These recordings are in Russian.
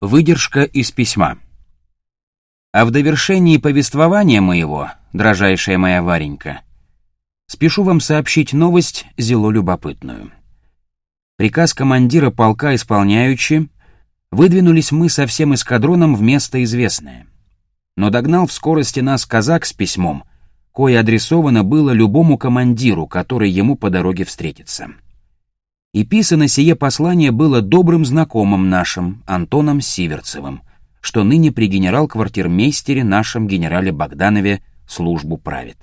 Выдержка из письма. А в довершении повествования моего, дрожайшая моя Варенька, спешу вам сообщить новость зело любопытную. Приказ командира полка исполняючи, выдвинулись мы со всем эскадроном в место известное. Но догнал в скорости нас казак с письмом, кое адресовано было любому командиру, который ему по дороге встретится и писано сие послание было добрым знакомым нашим, Антоном Сиверцевым, что ныне при генерал-квартирмейстере нашем генерале Богданове службу правит.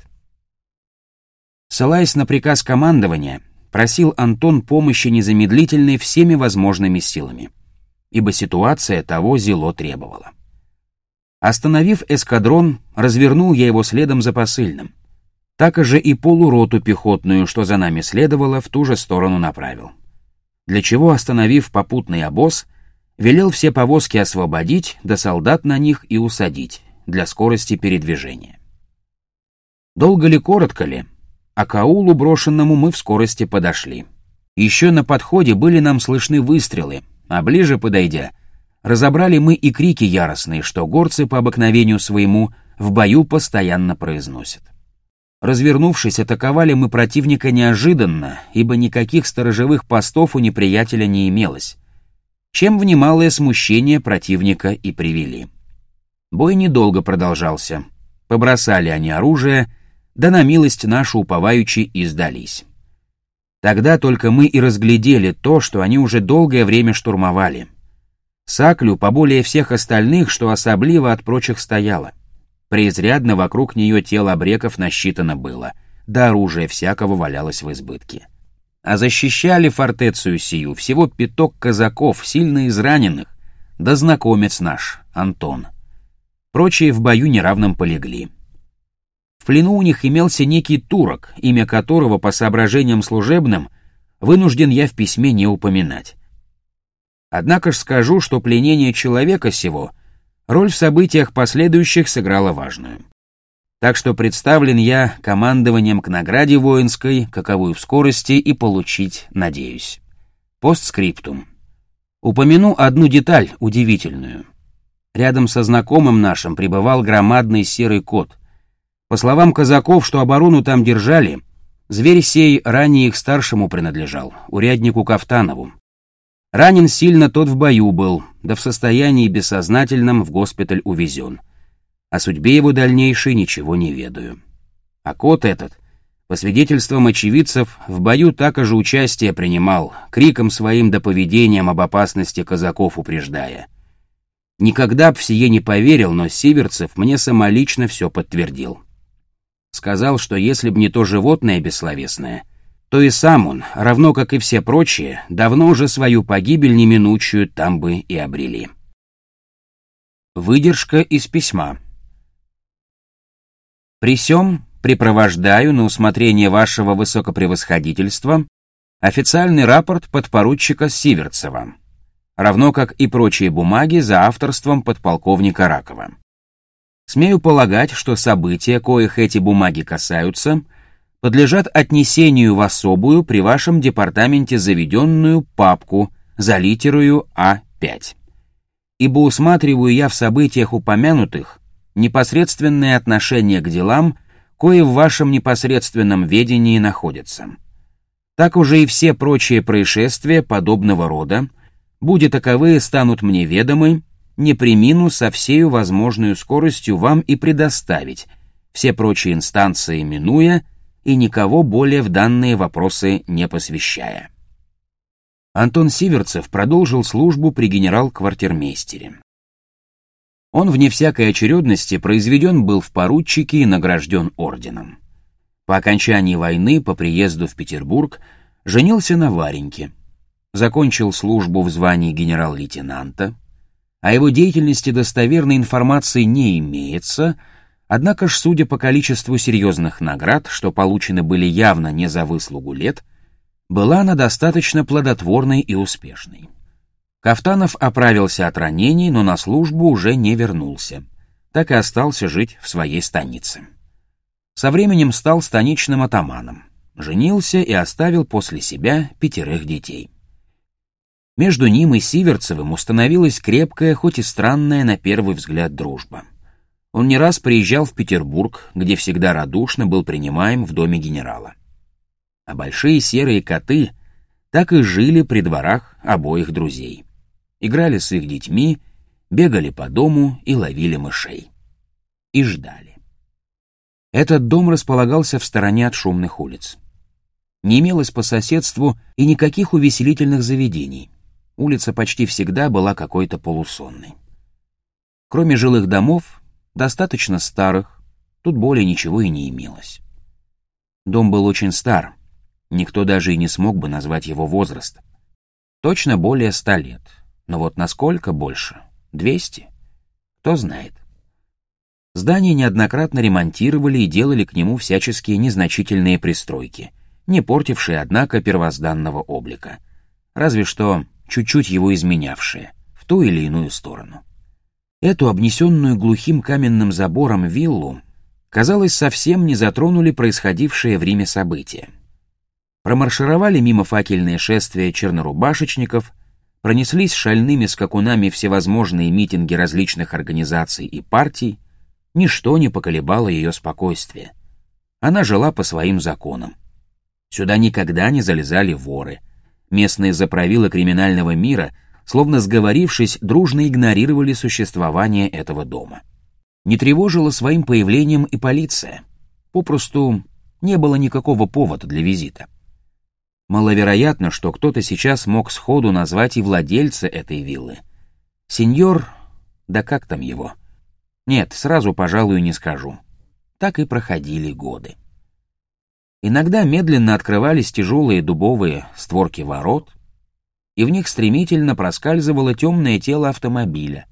Ссылаясь на приказ командования, просил Антон помощи незамедлительной всеми возможными силами, ибо ситуация того зело требовала. Остановив эскадрон, развернул я его следом за посыльным — так же и полуроту пехотную, что за нами следовало, в ту же сторону направил. Для чего, остановив попутный обоз, велел все повозки освободить, да солдат на них и усадить, для скорости передвижения. Долго ли, коротко ли, а к аулу брошенному мы в скорости подошли. Еще на подходе были нам слышны выстрелы, а ближе подойдя, разобрали мы и крики яростные, что горцы по обыкновению своему в бою постоянно произносят. Развернувшись, атаковали мы противника неожиданно, ибо никаких сторожевых постов у неприятеля не имелось, чем в немалое смущение противника и привели. Бой недолго продолжался. Побросали они оружие, да на милость нашу уповаючи и сдались. Тогда только мы и разглядели то, что они уже долгое время штурмовали. Саклю поболее всех остальных, что особливо от прочих стояло — Преизрядно вокруг нее тело обреков насчитано было, да оружие всякого валялось в избытке. А защищали фортецию сию всего пяток казаков, сильно израненных, да знакомец наш, Антон. Прочие в бою неравном полегли. В плену у них имелся некий турок, имя которого, по соображениям служебным, вынужден я в письме не упоминать. Однако ж скажу, что пленение человека сего — роль в событиях последующих сыграла важную. Так что представлен я командованием к награде воинской, каковую в скорости и получить надеюсь. Постскриптум. Упомяну одну деталь удивительную. Рядом со знакомым нашим пребывал громадный серый кот. По словам казаков, что оборону там держали, зверь сей ранее их старшему принадлежал, уряднику Кафтанову, Ранен сильно тот в бою был, да в состоянии бессознательном в госпиталь увезен. О судьбе его дальнейшей ничего не ведаю. А кот этот, по свидетельствам очевидцев, в бою так же участие принимал, криком своим да поведением об опасности казаков упреждая. Никогда б в сие не поверил, но Сиверцев мне самолично все подтвердил. Сказал, что если б не то животное бессловесное — то и сам он, равно как и все прочие, давно уже свою погибель неминучую там бы и обрели. Выдержка из письма. При сём припровождаю на усмотрение вашего высокопревосходительства официальный рапорт подпоручика Сиверцева, равно как и прочие бумаги за авторством подполковника Ракова. Смею полагать, что события, коих эти бумаги касаются, подлежат отнесению в особую при вашем департаменте заведенную папку за литерою А5. Ибо усматриваю я в событиях упомянутых непосредственное отношение к делам, кое в вашем непосредственном ведении находятся. Так уже и все прочие происшествия подобного рода, будет таковые станут мне ведомы, не примину со всею возможной скоростью вам и предоставить, все прочие инстанции минуя, и никого более в данные вопросы не посвящая. Антон Сиверцев продолжил службу при генерал-квартирмейстере. Он вне всякой очередности произведен был в поручике и награжден орденом. По окончании войны, по приезду в Петербург, женился на Вареньке, закончил службу в звании генерал-лейтенанта, о его деятельности достоверной информации не имеется — Однако ж, судя по количеству серьезных наград, что получены были явно не за выслугу лет, была она достаточно плодотворной и успешной. Кафтанов оправился от ранений, но на службу уже не вернулся, так и остался жить в своей станице. Со временем стал станичным атаманом, женился и оставил после себя пятерых детей. Между ним и Сиверцевым установилась крепкая, хоть и странная на первый взгляд дружба. Он не раз приезжал в Петербург, где всегда радушно был принимаем в доме генерала. А большие серые коты так и жили при дворах обоих друзей. Играли с их детьми, бегали по дому и ловили мышей. И ждали. Этот дом располагался в стороне от шумных улиц. Не имелось по соседству и никаких увеселительных заведений. Улица почти всегда была какой-то полусонной. Кроме жилых домов, достаточно старых, тут более ничего и не имелось. Дом был очень стар, никто даже и не смог бы назвать его возраст. Точно более ста лет, но вот насколько больше? Двести? Кто знает. Здание неоднократно ремонтировали и делали к нему всяческие незначительные пристройки — не портившие, однако, первозданного облика, разве что чуть-чуть его изменявшие, в ту или иную сторону. Эту обнесенную глухим каменным забором виллу, казалось, совсем не затронули происходившие в Риме события. Промаршировали мимо факельные шествия чернорубашечников, пронеслись шальными скакунами всевозможные митинги различных организаций и партий, ничто не поколебало ее спокойствие. Она жила по своим законам. Сюда никогда не залезали воры. Местные заправилы криминального мира, словно сговорившись, дружно игнорировали существование этого дома. Не тревожила своим появлением и полиция. Попросту не было никакого повода для визита. Маловероятно, что кто-то сейчас мог сходу назвать и владельца этой виллы. Сеньор... да как там его? Нет, сразу, пожалуй, не скажу. Так и проходили годы. Иногда медленно открывались тяжелые дубовые створки ворот, и в них стремительно проскальзывало темное тело автомобиля.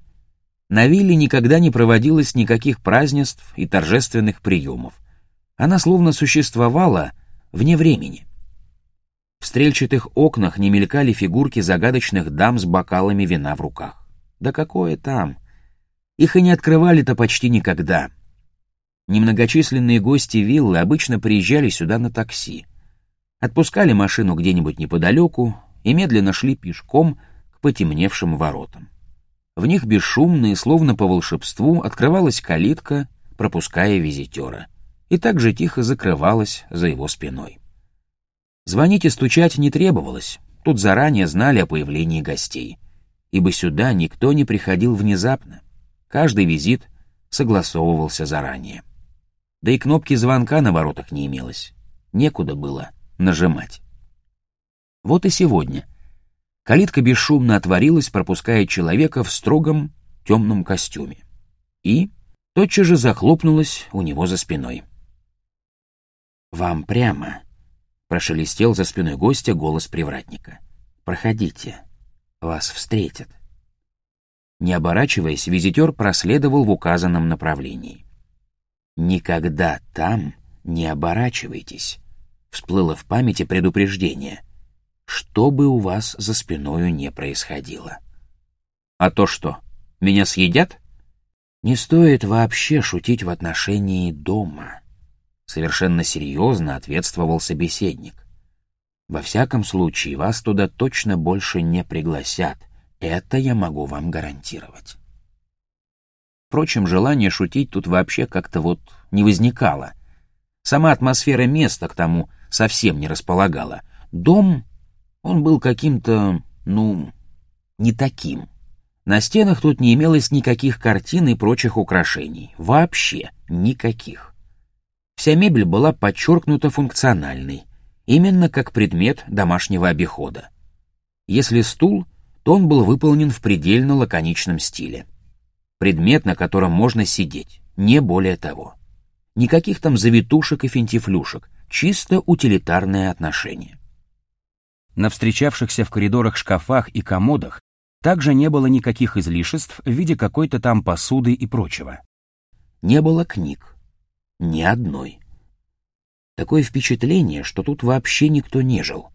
На вилле никогда не проводилось никаких празднеств и торжественных приемов. Она словно существовала вне времени. В стрельчатых окнах не мелькали фигурки загадочных дам с бокалами вина в руках. Да какое там! Их и не открывали-то почти никогда — Немногочисленные гости виллы обычно приезжали сюда на такси. Отпускали машину где-нибудь неподалеку и медленно шли пешком к потемневшим воротам. В них бесшумно и словно по волшебству открывалась калитка, пропуская визитера, и также тихо закрывалась за его спиной. Звонить и стучать не требовалось, тут заранее знали о появлении гостей, ибо сюда никто не приходил внезапно, каждый визит согласовывался заранее. Да и кнопки звонка на воротах не имелось. Некуда было нажимать. Вот и сегодня. Калитка бесшумно отворилась, пропуская человека в строгом темном костюме. И тотчас же захлопнулась у него за спиной. «Вам прямо», — прошелестел за спиной гостя голос привратника. «Проходите, вас встретят». Не оборачиваясь, визитер проследовал в указанном направлении. «Никогда там не оборачивайтесь», — всплыло в памяти предупреждение, что бы у вас за спиною не происходило. «А то что, меня съедят?» «Не стоит вообще шутить в отношении дома», — совершенно серьезно ответствовал собеседник. «Во всяком случае, вас туда точно больше не пригласят, это я могу вам гарантировать». Впрочем, желание шутить тут вообще как-то вот не возникало. Сама атмосфера места к тому совсем не располагала. Дом, он был каким-то, ну, не таким. На стенах тут не имелось никаких картин и прочих украшений. Вообще никаких. Вся мебель была подчеркнута функциональной, именно как предмет домашнего обихода. Если стул, то он был выполнен в предельно лаконичном стиле предмет, на котором можно сидеть, не более того. Никаких там завитушек и финтифлюшек, чисто утилитарное отношение. На встречавшихся в коридорах шкафах и комодах также не было никаких излишеств в виде какой-то там посуды и прочего. Не было книг. Ни одной. Такое впечатление, что тут вообще никто не жил.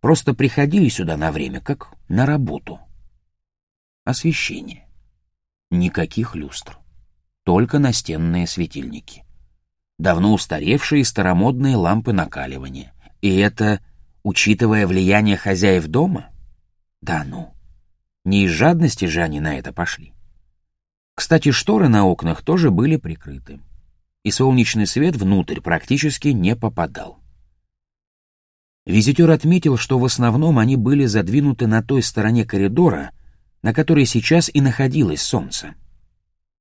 Просто приходили сюда на время, как на работу. Освещение. Никаких люстр. Только настенные светильники. Давно устаревшие старомодные лампы накаливания. И это, учитывая влияние хозяев дома? Да ну. Не из жадности же они на это пошли. Кстати, шторы на окнах тоже были прикрыты, и солнечный свет внутрь практически не попадал. Визитер отметил, что в основном они были задвинуты на той стороне коридора, на которой сейчас и находилось солнце.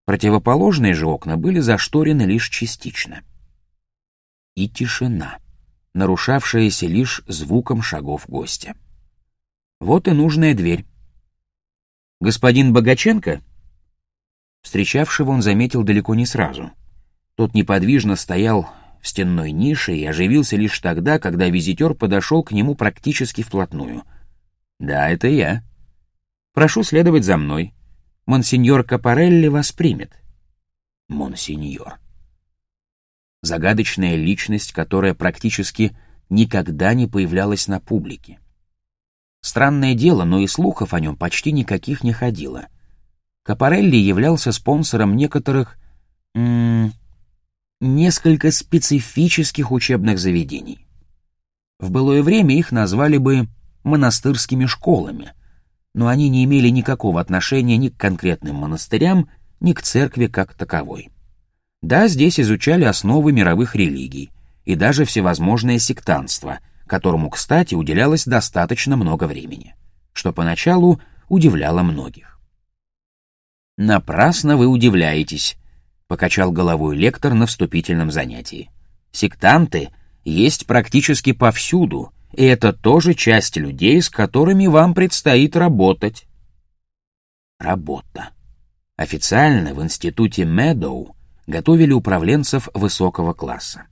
Противоположные же окна были зашторены лишь частично. И тишина, нарушавшаяся лишь звуком шагов гостя. Вот и нужная дверь. «Господин Богаченко?» Встречавшего он заметил далеко не сразу. Тот неподвижно стоял в стенной нише и оживился лишь тогда, когда визитер подошел к нему практически вплотную. «Да, это я. Прошу следовать за мной. Монсеньор Капарелли вас примет». «Монсеньор». Загадочная личность, которая практически никогда не появлялась на публике. Странное дело, но и слухов о нем почти никаких не ходило. Капарелли являлся спонсором некоторых... М -м, несколько специфических учебных заведений. В былое время их назвали бы монастырскими школами, но они не имели никакого отношения ни к конкретным монастырям, ни к церкви как таковой. Да, здесь изучали основы мировых религий и даже всевозможное сектанство, которому, кстати, уделялось достаточно много времени, что поначалу удивляло многих. Напрасно вы удивляетесь, покачал головой лектор на вступительном занятии. Сектанты есть практически повсюду, и это тоже часть людей, с которыми вам предстоит работать. Работа. Официально в институте Медоу готовили управленцев высокого класса.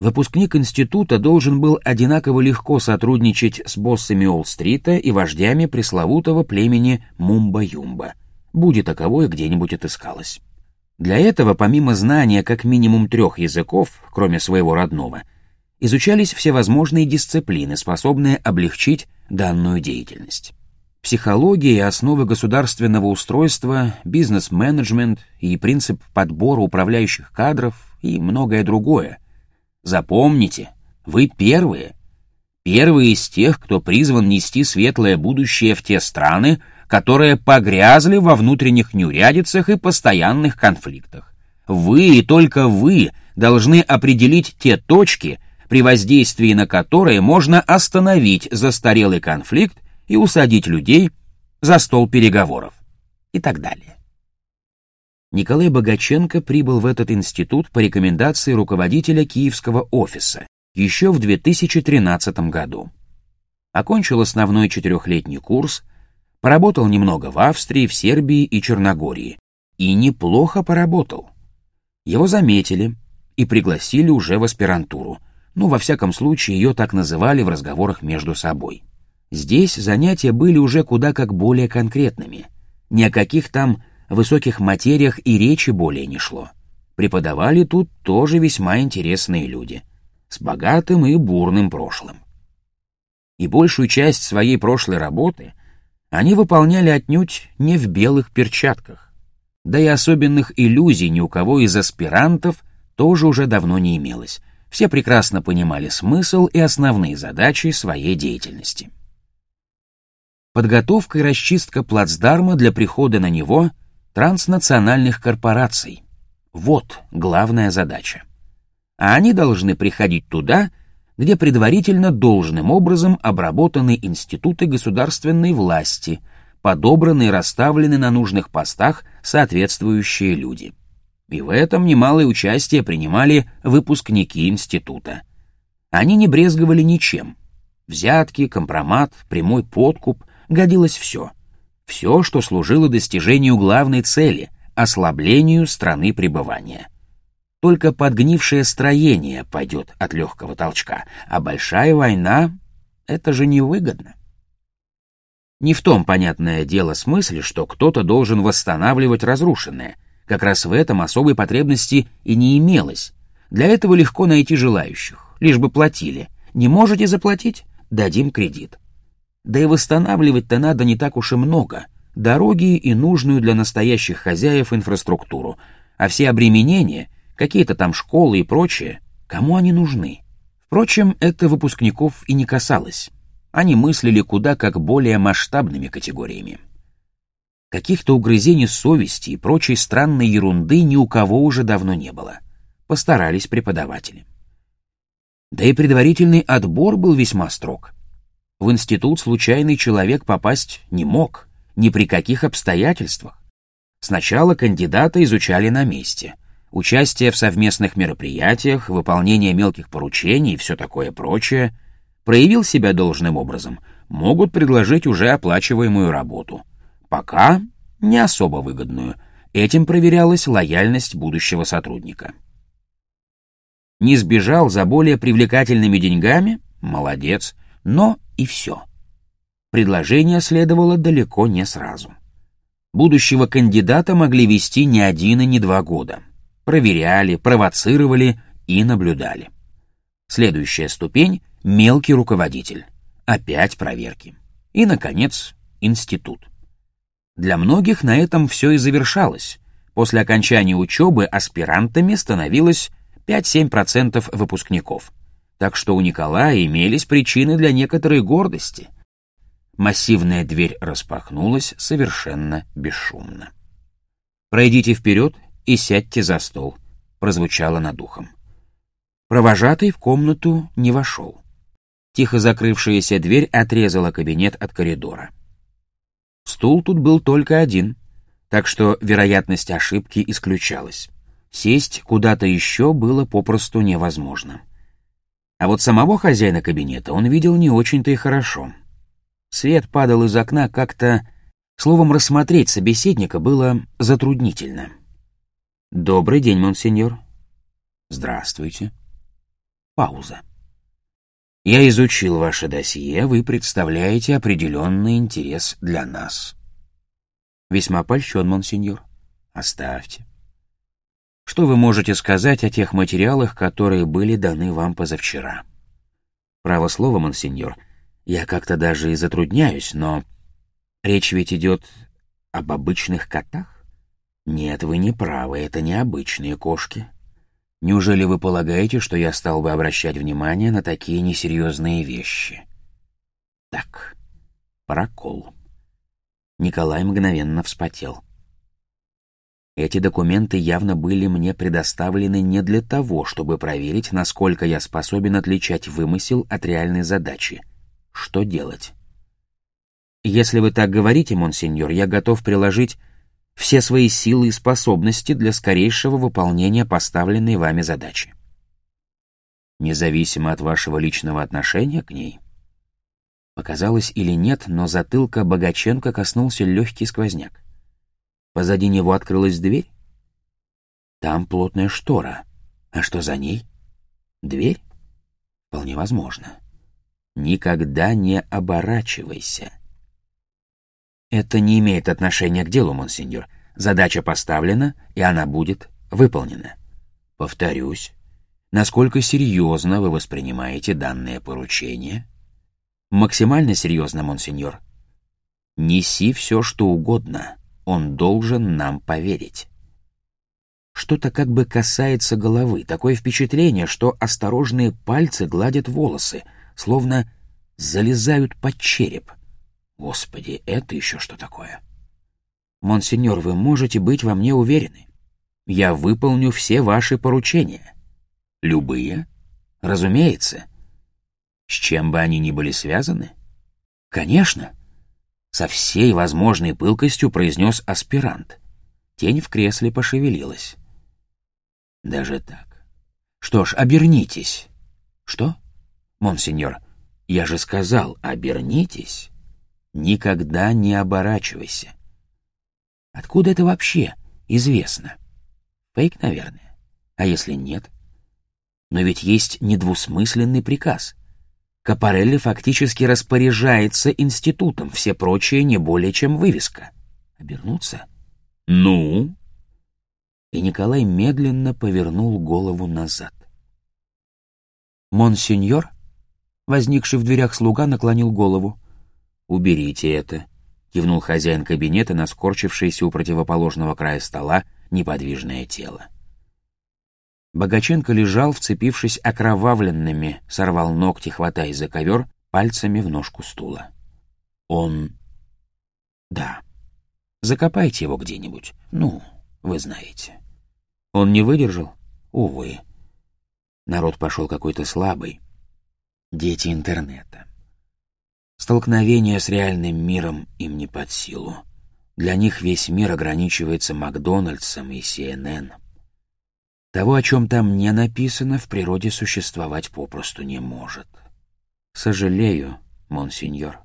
Выпускник института должен был одинаково легко сотрудничать с боссами Уолл-стрита и вождями пресловутого племени Мумба-Юмба, будет таковое где-нибудь отыскалось. Для этого, помимо знания как минимум трех языков, кроме своего родного, изучались всевозможные дисциплины, способные облегчить данную деятельность. Психология и основы государственного устройства, бизнес-менеджмент и принцип подбора управляющих кадров и многое другое. Запомните, вы первые. Первые из тех, кто призван нести светлое будущее в те страны, которые погрязли во внутренних неурядицах и постоянных конфликтах. Вы и только вы должны определить те точки, при воздействии на которые можно остановить застарелый конфликт и усадить людей за стол переговоров и так далее. Николай Богаченко прибыл в этот институт по рекомендации руководителя Киевского офиса еще в 2013 году. Окончил основной четырехлетний курс, Поработал немного в Австрии, в Сербии и Черногории. И неплохо поработал. Его заметили и пригласили уже в аспирантуру. Ну, во всяком случае, ее так называли в разговорах между собой. Здесь занятия были уже куда как более конкретными. Ни о каких там высоких материях и речи более не шло. Преподавали тут тоже весьма интересные люди, с богатым и бурным прошлым. И большую часть своей прошлой работы они выполняли отнюдь не в белых перчатках. Да и особенных иллюзий ни у кого из аспирантов тоже уже давно не имелось. Все прекрасно понимали смысл и основные задачи своей деятельности. Подготовка и расчистка плацдарма для прихода на него транснациональных корпораций. Вот главная задача. А они должны приходить туда, где предварительно должным образом обработаны институты государственной власти, подобраны и расставлены на нужных постах соответствующие люди. И в этом немалое участие принимали выпускники института. Они не брезговали ничем. Взятки, компромат, прямой подкуп — годилось все. Все, что служило достижению главной цели — ослаблению страны пребывания — только подгнившее строение пойдет от легкого толчка, а большая война — это же невыгодно. Не в том, понятное дело, смысле, что кто-то должен восстанавливать разрушенное. Как раз в этом особой потребности и не имелось. Для этого легко найти желающих, лишь бы платили. Не можете заплатить? Дадим кредит. Да и восстанавливать-то надо не так уж и много. Дороги и нужную для настоящих хозяев инфраструктуру. А все обременения — какие-то там школы и прочее, кому они нужны? Впрочем, это выпускников и не касалось. они мыслили куда как более масштабными категориями. Каких-то угрызений совести и прочей странной ерунды ни у кого уже давно не было. Постарались преподаватели. Да и предварительный отбор был весьма строг. В институт случайный человек попасть не мог, ни при каких обстоятельствах. Сначала кандидата изучали на месте. Участие в совместных мероприятиях, выполнение мелких поручений и все такое прочее. Проявил себя должным образом, могут предложить уже оплачиваемую работу. Пока не особо выгодную. Этим проверялась лояльность будущего сотрудника. Не сбежал за более привлекательными деньгами? Молодец. Но и все. Предложение следовало далеко не сразу. Будущего кандидата могли вести не один и не два года. Проверяли, провоцировали и наблюдали. Следующая ступень — мелкий руководитель. Опять проверки. И, наконец, институт. Для многих на этом все и завершалось. После окончания учебы аспирантами становилось 5-7% выпускников. Так что у Николая имелись причины для некоторой гордости. Массивная дверь распахнулась совершенно бесшумно. «Пройдите вперед и сядьте за стол», — прозвучало над ухом. Провожатый в комнату не вошел. Тихо закрывшаяся дверь отрезала кабинет от коридора. Стул тут был только один, так что вероятность ошибки исключалась. Сесть куда-то еще было попросту невозможно. А вот самого хозяина кабинета он видел не очень-то и хорошо. Свет падал из окна как-то... Словом, рассмотреть собеседника было затруднительно. «Добрый день, монсеньор». «Здравствуйте». Пауза. «Я изучил ваше досье, вы представляете определенный интерес для нас». «Весьма польщен, монсеньор. Оставьте. Что вы можете сказать о тех материалах, которые были даны вам позавчера? Право слово, монсеньор, я как-то даже и затрудняюсь, но речь ведь идет об обычных котах? Нет, вы не правы, это не обычные кошки. Неужели вы полагаете, что я стал бы обращать внимание на такие несерьезные вещи? Так, прокол. Николай мгновенно вспотел. Эти документы явно были мне предоставлены не для того, чтобы проверить, насколько я способен отличать вымысел от реальной задачи. Что делать? Если вы так говорите, монсеньор, я готов приложить все свои силы и способности для скорейшего выполнения поставленной вами задачи. Независимо от вашего личного отношения к ней? Показалось или нет, но затылка Богаченко коснулся легкий сквозняк. Позади него открылась дверь. Там плотная штора. А что за ней? Дверь? Вполне возможно. Никогда не оборачивайся. Это не имеет отношения к делу, монсеньор. Задача поставлена, и она будет выполнена. Повторюсь, насколько серьезно вы воспринимаете данное поручение? Максимально серьезно, монсеньор. Неси все, что угодно. Он должен нам поверить. Что-то как бы касается головы, такое впечатление, что осторожные пальцы гладят волосы, словно залезают под череп. Господи, это еще что такое? Монсеньор, вы можете быть во мне уверены. Я выполню все ваши поручения. Любые? Разумеется. С чем бы они ни были связаны? Конечно со всей возможной пылкостью произнес аспирант. Тень в кресле пошевелилась. Даже так. Что ж, обернитесь. Что? Монсеньор, я же сказал, обернитесь. Никогда не оборачивайся. Откуда это вообще известно? Фейк, наверное. А если нет? Но ведь есть недвусмысленный приказ. Капарелли фактически распоряжается институтом, все прочие не более чем вывеска. Обернуться? Ну? И Николай медленно повернул голову назад. «Монсеньор?» Возникший в дверях слуга наклонил голову. «Уберите это», — кивнул хозяин кабинета на скорчившееся у противоположного края стола неподвижное тело. Богаченко лежал, вцепившись окровавленными, сорвал ногти, хватаясь за ковер, пальцами в ножку стула. Он... Да. Закопайте его где-нибудь. Ну, вы знаете. Он не выдержал? Увы. Народ пошел какой-то слабый. Дети интернета. Столкновение с реальным миром им не под силу. Для них весь мир ограничивается Макдональдсом и CNN. Того, о чем там не написано, в природе существовать попросту не может. Сожалею, монсеньор.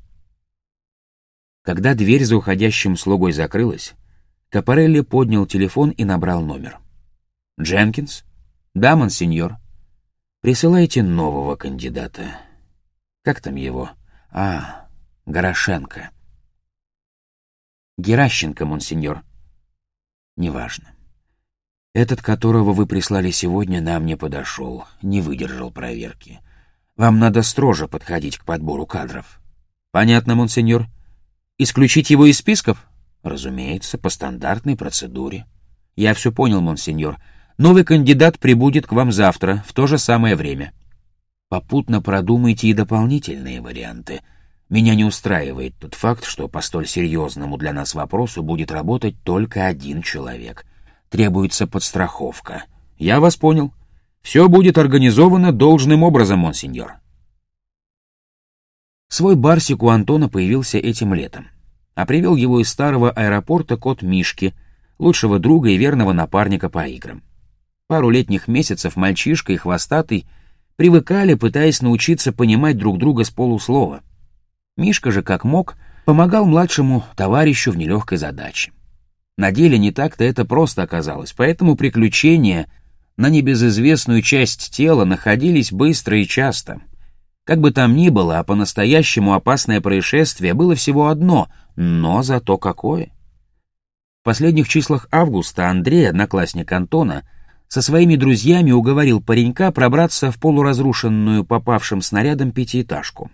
Когда дверь за уходящим слугой закрылась, Капарелли поднял телефон и набрал номер. «Дженкинс?» «Да, монсеньор». «Присылайте нового кандидата. Как там его?» «А, Горошенко». «Геращенко, монсеньор». «Неважно. Этот, которого вы прислали сегодня, нам не подошел, не выдержал проверки. Вам надо строже подходить к подбору кадров». «Понятно, монсеньор. Исключить его из списков? Разумеется, по стандартной процедуре. Я все понял, монсеньор. Новый кандидат прибудет к вам завтра, в то же самое время. Попутно продумайте и дополнительные варианты. Меня не устраивает тот факт, что по столь серьезному для нас вопросу будет работать только один человек. Требуется подстраховка. Я вас понял. Все будет организовано должным образом, монсеньор. Свой барсик у Антона появился этим летом, а привел его из старого аэропорта кот Мишки, лучшего друга и верного напарника по играм. Пару летних месяцев мальчишка и хвостатый привыкали, пытаясь научиться понимать друг друга с полуслова. Мишка же, как мог, помогал младшему товарищу в нелегкой задаче. На деле не так-то это просто оказалось, поэтому приключения на небезызвестную часть тела находились быстро и часто — как бы там ни было, а по-настоящему опасное происшествие было всего одно, но зато какое. В последних числах августа Андрей, одноклассник Антона, со своими друзьями уговорил паренька пробраться в полуразрушенную попавшим снарядом пятиэтажку.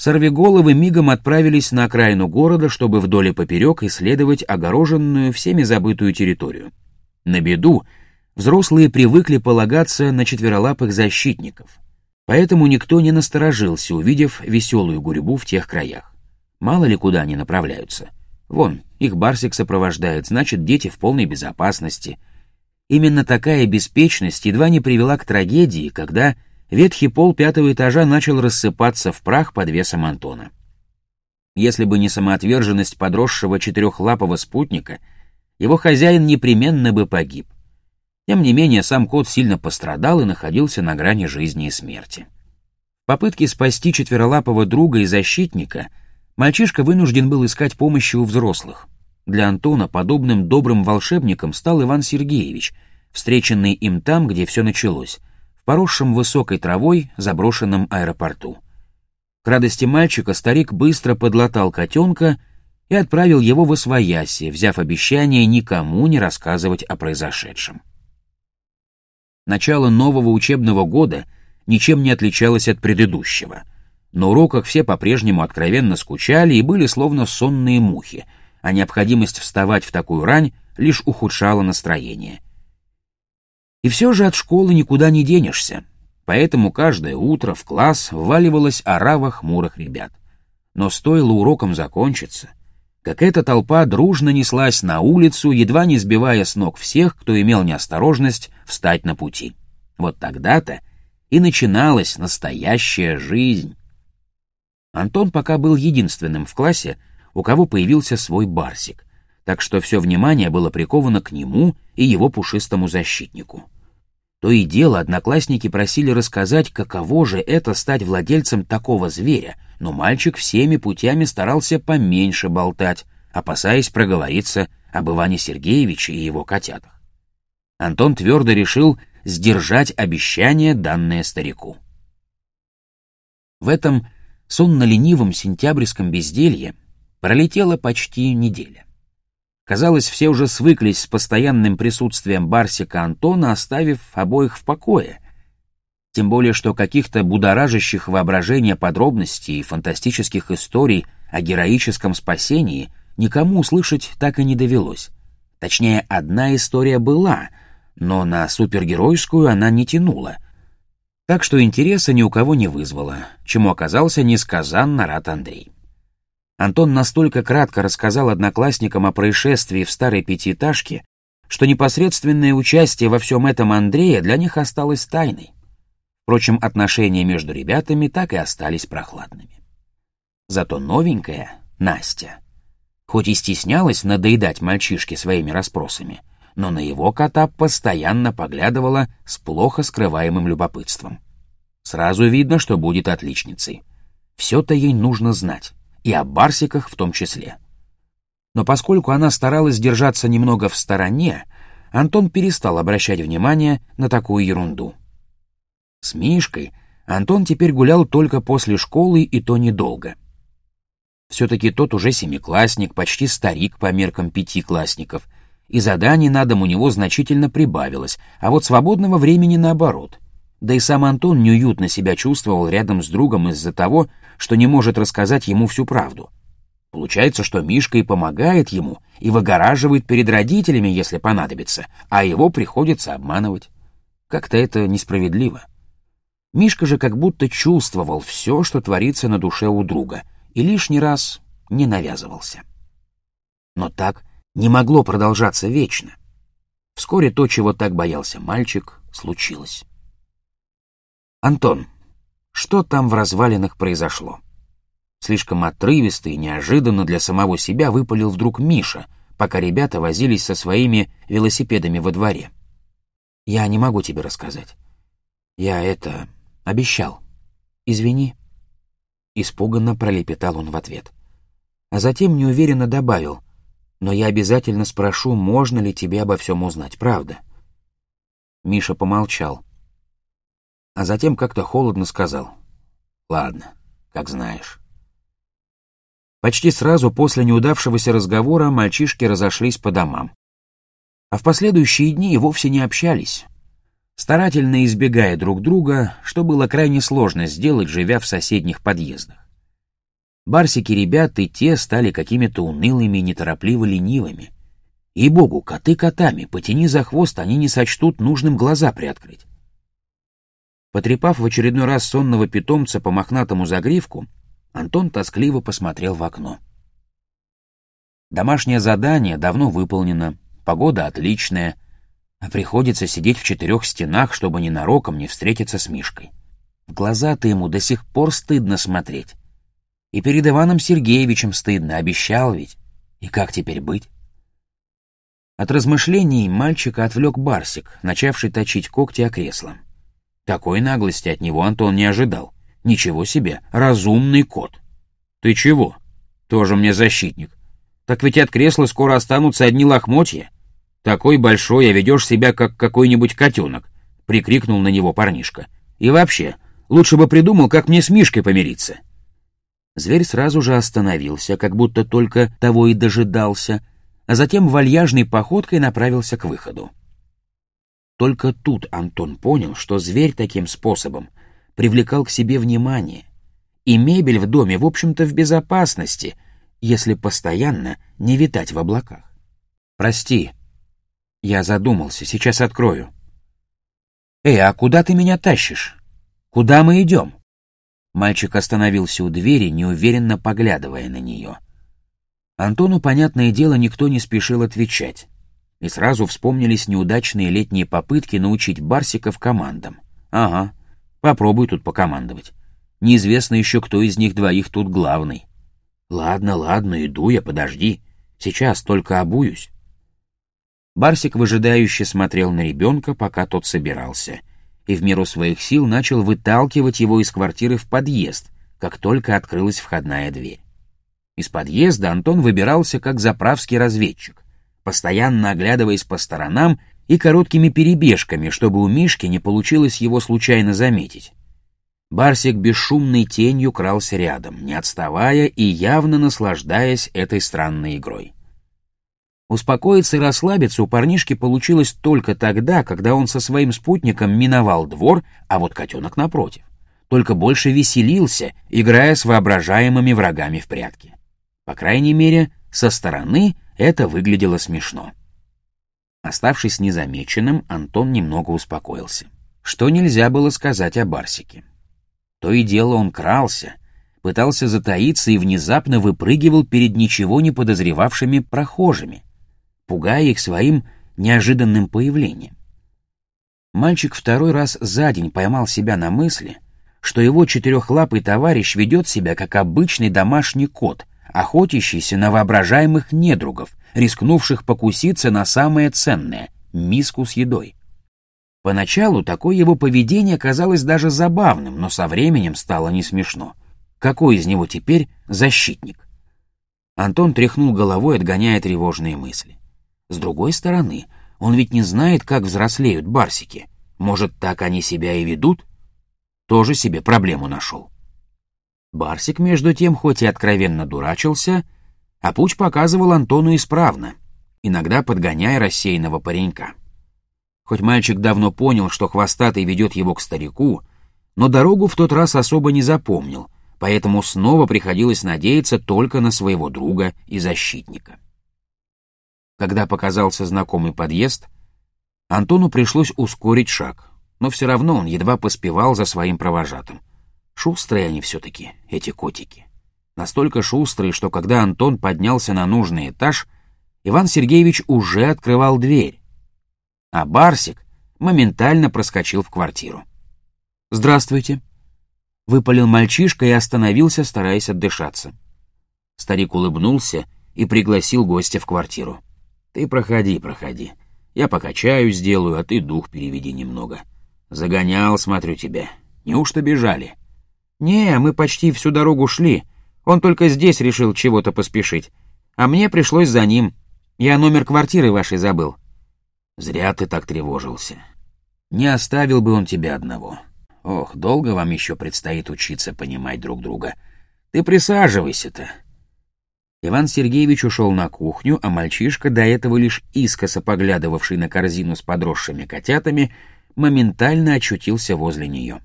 Сорвиголовы мигом отправились на окраину города, чтобы вдоль и поперек исследовать огороженную всеми забытую территорию. На беду взрослые привыкли полагаться на четверолапых защитников — Поэтому никто не насторожился, увидев веселую гурьбу в тех краях. Мало ли куда они направляются. Вон, их Барсик сопровождает, значит, дети в полной безопасности. Именно такая беспечность едва не привела к трагедии, когда ветхий пол пятого этажа начал рассыпаться в прах под весом Антона. Если бы не самоотверженность подросшего четырехлапого спутника, его хозяин непременно бы погиб. Тем не менее, сам кот сильно пострадал и находился на грани жизни и смерти. В попытке спасти четверолапого друга и защитника мальчишка вынужден был искать помощи у взрослых. Для Антона подобным добрым волшебником стал Иван Сергеевич, встреченный им там, где все началось, в поросшем высокой травой заброшенном аэропорту. К радости мальчика старик быстро подлатал котенка и отправил его в Освояси, взяв обещание никому не рассказывать о произошедшем. Начало нового учебного года ничем не отличалось от предыдущего. На уроках все по-прежнему откровенно скучали и были словно сонные мухи, а необходимость вставать в такую рань лишь ухудшала настроение. И все же от школы никуда не денешься, поэтому каждое утро в класс вваливалась орава хмурых ребят. Но стоило урокам закончиться, как эта толпа дружно неслась на улицу, едва не сбивая с ног всех, кто имел неосторожность встать на пути. Вот тогда-то и начиналась настоящая жизнь. Антон пока был единственным в классе, у кого появился свой барсик, так что все внимание было приковано к нему и его пушистому защитнику. То и дело одноклассники просили рассказать, каково же это стать владельцем такого зверя, но мальчик всеми путями старался поменьше болтать, опасаясь проговориться об Иване Сергеевиче и его котятах. Антон твердо решил сдержать обещание, данное старику. В этом сонно-ленивом сентябрьском безделье пролетела почти неделя. Казалось, все уже свыклись с постоянным присутствием Барсика Антона, оставив обоих в покое. Тем более, что каких-то будоражащих воображения подробностей и фантастических историй о героическом спасении никому услышать так и не довелось. Точнее, одна история была, но на супергеройскую она не тянула. Так что интереса ни у кого не вызвало, чему оказался несказанно рад Андрей. Антон настолько кратко рассказал одноклассникам о происшествии в старой пятиэтажке, что непосредственное участие во всем этом Андрея для них осталось тайной. Впрочем, отношения между ребятами так и остались прохладными. Зато новенькая, Настя, хоть и стеснялась надоедать мальчишке своими расспросами, но на его кота постоянно поглядывала с плохо скрываемым любопытством. Сразу видно, что будет отличницей. Все-то ей нужно знать и о барсиках в том числе. Но поскольку она старалась держаться немного в стороне, Антон перестал обращать внимание на такую ерунду. С Мишкой Антон теперь гулял только после школы и то недолго. Все-таки тот уже семиклассник, почти старик по меркам пятиклассников, и заданий на дом у него значительно прибавилось, а вот свободного времени наоборот. Да и сам Антон неуютно себя чувствовал рядом с другом из-за того, что не может рассказать ему всю правду. Получается, что Мишка и помогает ему, и выгораживает перед родителями, если понадобится, а его приходится обманывать. Как-то это несправедливо. Мишка же как будто чувствовал все, что творится на душе у друга, и лишний раз не навязывался. Но так не могло продолжаться вечно. Вскоре то, чего так боялся мальчик, случилось. «Антон, что там в развалинах произошло. Слишком отрывисто и неожиданно для самого себя выпалил вдруг Миша, пока ребята возились со своими велосипедами во дворе. «Я не могу тебе рассказать. Я это... обещал. Извини». Испуганно пролепетал он в ответ. А затем неуверенно добавил, «Но я обязательно спрошу, можно ли тебе обо всем узнать, правда?» Миша помолчал, а затем как-то холодно сказал. «Ладно, как знаешь». Почти сразу после неудавшегося разговора мальчишки разошлись по домам. А в последующие дни вовсе не общались, старательно избегая друг друга, что было крайне сложно сделать, живя в соседних подъездах. Барсики ребят и те стали какими-то унылыми и неторопливо ленивыми. И богу, коты котами, потяни за хвост, они не сочтут нужным глаза приоткрыть. Потрепав в очередной раз сонного питомца по мохнатому загривку, Антон тоскливо посмотрел в окно. Домашнее задание давно выполнено, погода отличная, а приходится сидеть в четырех стенах, чтобы ненароком не встретиться с Мишкой. В глаза-то ему до сих пор стыдно смотреть. И перед Иваном Сергеевичем стыдно, обещал ведь. И как теперь быть? От размышлений мальчика отвлек Барсик, начавший точить когти о кресло. Такой наглости от него Антон не ожидал. Ничего себе, разумный кот. Ты чего? Тоже мне защитник. Так ведь от кресла скоро останутся одни лохмотья. Такой большой, а ведешь себя как какой-нибудь котенок, прикрикнул на него парнишка. И вообще, лучше бы придумал, как мне с Мишкой помириться. Зверь сразу же остановился, как будто только того и дожидался, а затем вальяжной походкой направился к выходу. Только тут Антон понял, что зверь таким способом привлекал к себе внимание, и мебель в доме, в общем-то, в безопасности, если постоянно не витать в облаках. «Прости, я задумался, сейчас открою». «Эй, а куда ты меня тащишь? Куда мы идем?» Мальчик остановился у двери, неуверенно поглядывая на нее. Антону, понятное дело, никто не спешил отвечать и сразу вспомнились неудачные летние попытки научить барсиков командам. Ага, попробуй тут покомандовать. Неизвестно еще, кто из них двоих тут главный. Ладно, ладно, иду я, подожди. Сейчас только обуюсь. Барсик выжидающе смотрел на ребенка, пока тот собирался, и в меру своих сил начал выталкивать его из квартиры в подъезд, как только открылась входная дверь. Из подъезда Антон выбирался как заправский разведчик постоянно оглядываясь по сторонам и короткими перебежками, чтобы у Мишки не получилось его случайно заметить. Барсик бесшумной тенью крался рядом, не отставая и явно наслаждаясь этой странной игрой. Успокоиться и расслабиться у парнишки получилось только тогда, когда он со своим спутником миновал двор, а вот котенок напротив. Только больше веселился, играя с воображаемыми врагами в прятки. По крайней мере, со стороны это выглядело смешно. Оставшись незамеченным, Антон немного успокоился. что нельзя было сказать о Барсике. То и дело он крался, пытался затаиться и внезапно выпрыгивал перед ничего не подозревавшими прохожими, пугая их своим неожиданным появлением. Мальчик второй раз за день поймал себя на мысли, что его четырехлапый товарищ ведет себя как обычный домашний кот, охотящийся на воображаемых недругов, рискнувших покуситься на самое ценное — миску с едой. Поначалу такое его поведение казалось даже забавным, но со временем стало не смешно. Какой из него теперь защитник? Антон тряхнул головой, отгоняя тревожные мысли. С другой стороны, он ведь не знает, как взрослеют барсики. Может, так они себя и ведут? Тоже себе проблему нашел. Барсик, между тем, хоть и откровенно дурачился, а путь показывал Антону исправно, иногда подгоняя рассеянного паренька. Хоть мальчик давно понял, что хвостатый ведет его к старику, но дорогу в тот раз особо не запомнил, поэтому снова приходилось надеяться только на своего друга и защитника. Когда показался знакомый подъезд, Антону пришлось ускорить шаг, но все равно он едва поспевал за своим провожатым. Шустрые они все-таки, эти котики. Настолько шустрые, что когда Антон поднялся на нужный этаж, Иван Сергеевич уже открывал дверь. А Барсик моментально проскочил в квартиру. «Здравствуйте», — выпалил мальчишка и остановился, стараясь отдышаться. Старик улыбнулся и пригласил гостя в квартиру. «Ты проходи, проходи. Я пока чаю сделаю, а ты дух переведи немного. Загонял, смотрю тебя. Неужто бежали?» «Не, мы почти всю дорогу шли. Он только здесь решил чего-то поспешить. А мне пришлось за ним. Я номер квартиры вашей забыл». «Зря ты так тревожился. Не оставил бы он тебя одного. Ох, долго вам еще предстоит учиться понимать друг друга. Ты присаживайся-то». Иван Сергеевич ушел на кухню, а мальчишка, до этого лишь искоса поглядывавший на корзину с подросшими котятами, моментально очутился возле нее.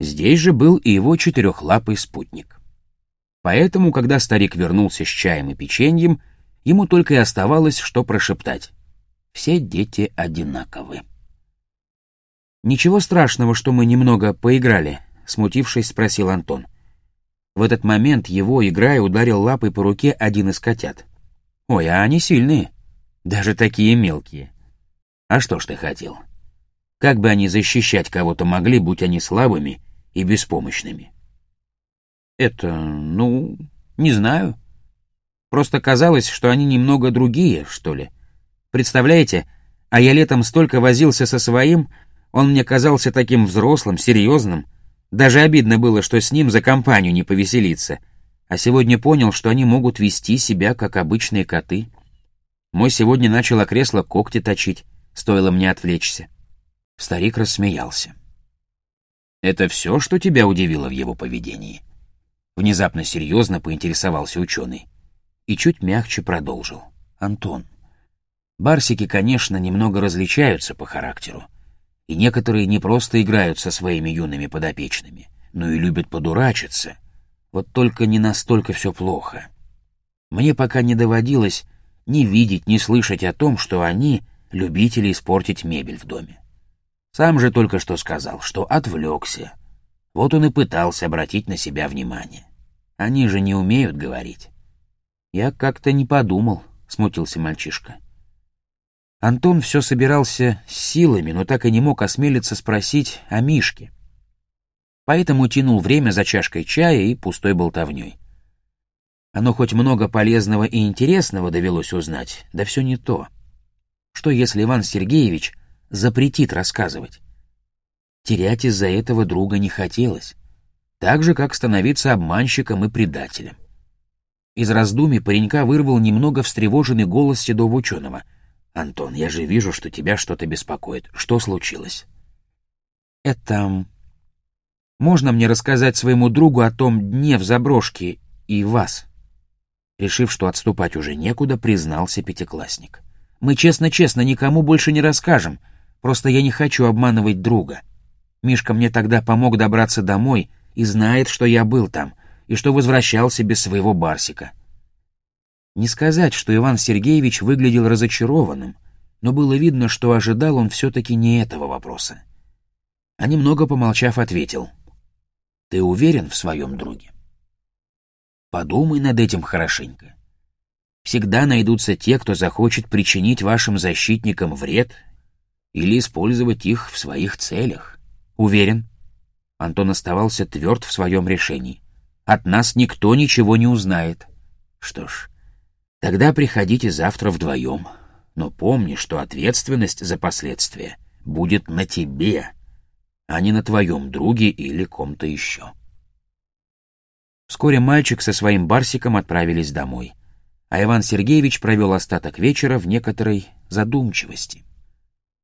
Здесь же был и его четырехлапый спутник. Поэтому, когда старик вернулся с чаем и печеньем, ему только и оставалось, что прошептать. Все дети одинаковы. «Ничего страшного, что мы немного поиграли», — смутившись, спросил Антон. В этот момент его, играя, ударил лапой по руке один из котят. «Ой, а они сильные. Даже такие мелкие. А что ж ты хотел? Как бы они защищать кого-то могли, будь они слабыми и беспомощными. Это, ну, не знаю. Просто казалось, что они немного другие, что ли. Представляете, а я летом столько возился со своим, он мне казался таким взрослым, серьезным. Даже обидно было, что с ним за компанию не повеселиться. А сегодня понял, что они могут вести себя, как обычные коты. Мой сегодня начал кресло когти точить, стоило мне отвлечься. Старик рассмеялся. Это все, что тебя удивило в его поведении? Внезапно серьезно поинтересовался ученый. И чуть мягче продолжил. Антон, барсики, конечно, немного различаются по характеру. И некоторые не просто играют со своими юными подопечными, но и любят подурачиться. Вот только не настолько все плохо. Мне пока не доводилось ни видеть, ни слышать о том, что они — любители испортить мебель в доме. Сам же только что сказал, что отвлекся. Вот он и пытался обратить на себя внимание. Они же не умеют говорить. Я как-то не подумал, смутился мальчишка. Антон все собирался с силами, но так и не мог осмелиться спросить о Мишке. Поэтому тянул время за чашкой чая и пустой болтовней. Оно хоть много полезного и интересного довелось узнать, да все не то. Что если Иван Сергеевич запретит рассказывать. Терять из-за этого друга не хотелось, так же, как становиться обманщиком и предателем. Из раздумий паренька вырвал немного встревоженный голос седого ученого. «Антон, я же вижу, что тебя что-то беспокоит. Что случилось?» «Это... Можно мне рассказать своему другу о том дне в заброшке и вас?» Решив, что отступать уже некуда, признался пятиклассник. «Мы честно-честно никому больше не расскажем. Просто я не хочу обманывать друга. Мишка мне тогда помог добраться домой и знает, что я был там, и что возвращался без своего Барсика. Не сказать, что Иван Сергеевич выглядел разочарованным, но было видно, что ожидал он все-таки не этого вопроса. А немного помолчав, ответил. «Ты уверен в своем друге?» «Подумай над этим хорошенько. Всегда найдутся те, кто захочет причинить вашим защитникам вред или использовать их в своих целях. Уверен?» Антон оставался тверд в своем решении. «От нас никто ничего не узнает». «Что ж, тогда приходите завтра вдвоем. Но помни, что ответственность за последствия будет на тебе, а не на твоем друге или ком-то еще». Вскоре мальчик со своим барсиком отправились домой, а Иван Сергеевич провел остаток вечера в некоторой задумчивости.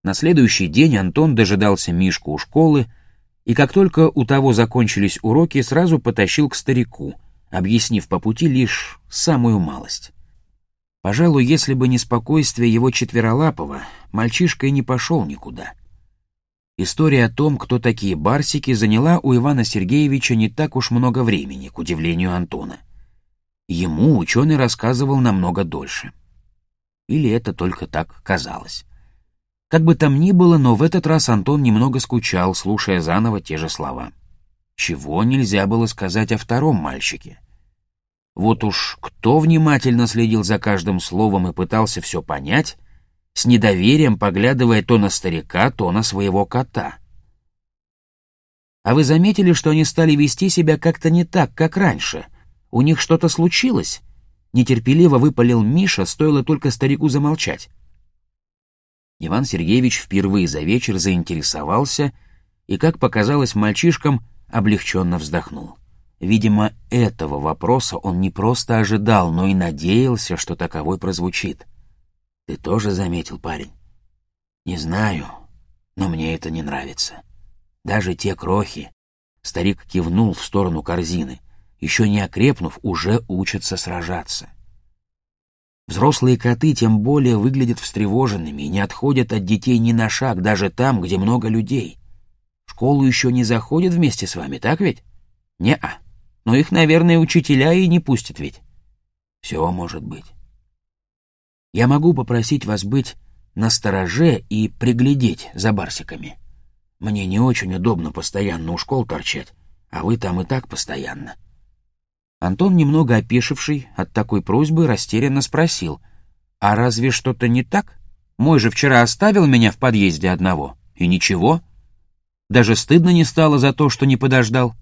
На следующий день Антон дожидался Мишку у школы, и как только у того закончились уроки, сразу потащил к старику, объяснив по пути лишь самую малость. Пожалуй, если бы не спокойствие его четверолапого, мальчишка и не пошел никуда. История о том, кто такие барсики, заняла у Ивана Сергеевича не так уж много времени, к удивлению Антона. Ему ученый рассказывал намного дольше. Или это только так казалось. Как бы там ни было, но в этот раз Антон немного скучал, слушая заново те же слова. Чего нельзя было сказать о втором мальчике? Вот уж кто внимательно следил за каждым словом и пытался все понять, с недоверием поглядывая то на старика, то на своего кота. А вы заметили, что они стали вести себя как-то не так, как раньше? У них что-то случилось? Нетерпеливо выпалил Миша, стоило только старику замолчать. Иван Сергеевич впервые за вечер заинтересовался и, как показалось мальчишкам, облегченно вздохнул. Видимо, этого вопроса он не просто ожидал, но и надеялся, что таковой прозвучит. «Ты тоже заметил, парень?» «Не знаю, но мне это не нравится. Даже те крохи...» Старик кивнул в сторону корзины. Еще не окрепнув, уже учатся сражаться. Взрослые коты тем более выглядят встревоженными и не отходят от детей ни на шаг, даже там, где много людей. В школу еще не заходят вместе с вами, так ведь? Не-а. Но их, наверное, учителя и не пустят ведь. Все может быть. Я могу попросить вас быть настороже и приглядеть за барсиками. Мне не очень удобно постоянно у школ торчать, а вы там и так постоянно. Антон, немного опешивший от такой просьбы, растерянно спросил, «А разве что-то не так? Мой же вчера оставил меня в подъезде одного, и ничего. Даже стыдно не стало за то, что не подождал».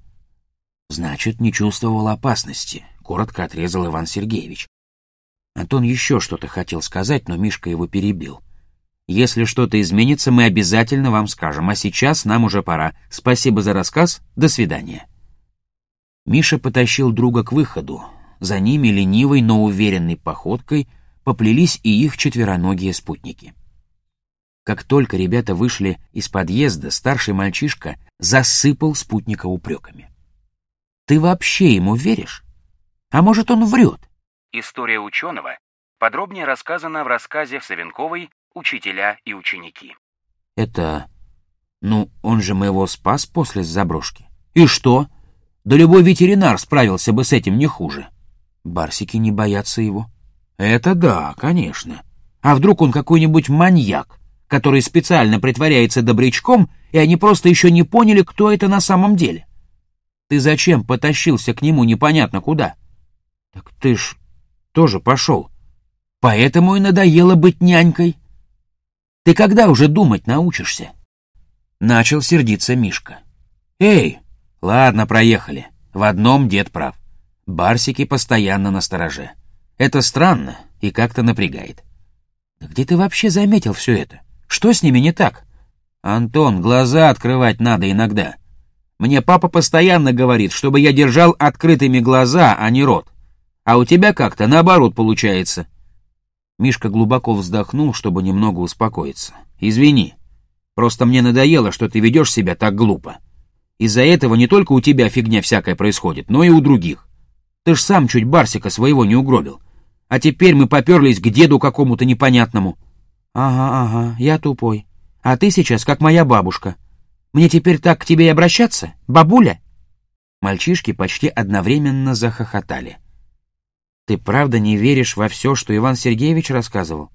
«Значит, не чувствовал опасности», — коротко отрезал Иван Сергеевич. Антон еще что-то хотел сказать, но Мишка его перебил. «Если что-то изменится, мы обязательно вам скажем, а сейчас нам уже пора. Спасибо за рассказ, до свидания». Миша потащил друга к выходу. За ними ленивой, но уверенной походкой поплелись и их четвероногие спутники. Как только ребята вышли из подъезда, старший мальчишка засыпал спутника упреками. «Ты вообще ему веришь? А может, он врет?» История ученого подробнее рассказана в рассказе в Савенковой «Учителя и ученики». «Это... ну, он же моего спас после заброшки. И что?» Да любой ветеринар справился бы с этим не хуже. Барсики не боятся его. Это да, конечно. А вдруг он какой-нибудь маньяк, который специально притворяется добрячком, и они просто еще не поняли, кто это на самом деле? Ты зачем потащился к нему непонятно куда? Так ты ж тоже пошел. Поэтому и надоело быть нянькой. Ты когда уже думать научишься? Начал сердиться Мишка. Эй, Ладно, проехали. В одном дед прав. Барсики постоянно на стороже. Это странно и как-то напрягает. Где ты вообще заметил все это? Что с ними не так? Антон, глаза открывать надо иногда. Мне папа постоянно говорит, чтобы я держал открытыми глаза, а не рот. А у тебя как-то наоборот получается. Мишка глубоко вздохнул, чтобы немного успокоиться. Извини. Просто мне надоело, что ты ведешь себя так глупо. Из-за этого не только у тебя фигня всякая происходит, но и у других. Ты ж сам чуть Барсика своего не угробил. А теперь мы поперлись к деду какому-то непонятному. Ага, ага, я тупой. А ты сейчас как моя бабушка. Мне теперь так к тебе и обращаться? Бабуля? Мальчишки почти одновременно захохотали. Ты правда не веришь во все, что Иван Сергеевич рассказывал?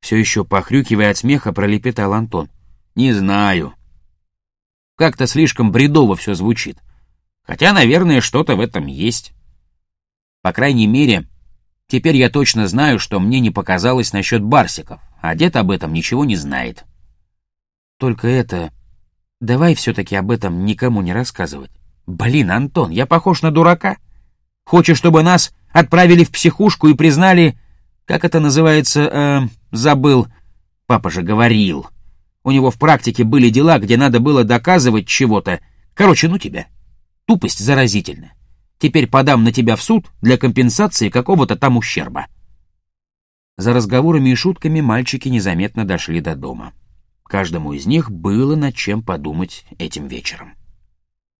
Все еще похрюкивая от смеха, пролепетал Антон. Не знаю. Как-то слишком бредово все звучит. Хотя, наверное, что-то в этом есть. По крайней мере, теперь я точно знаю, что мне не показалось насчет барсиков, а дед об этом ничего не знает. Только это... Давай все-таки об этом никому не рассказывать. Блин, Антон, я похож на дурака? Хочешь, чтобы нас отправили в психушку и признали... Как это называется? Э, забыл. Папа же говорил. У него в практике были дела, где надо было доказывать чего-то. Короче, ну тебя. Тупость заразительна. Теперь подам на тебя в суд для компенсации какого-то там ущерба. За разговорами и шутками мальчики незаметно дошли до дома. Каждому из них было над чем подумать этим вечером.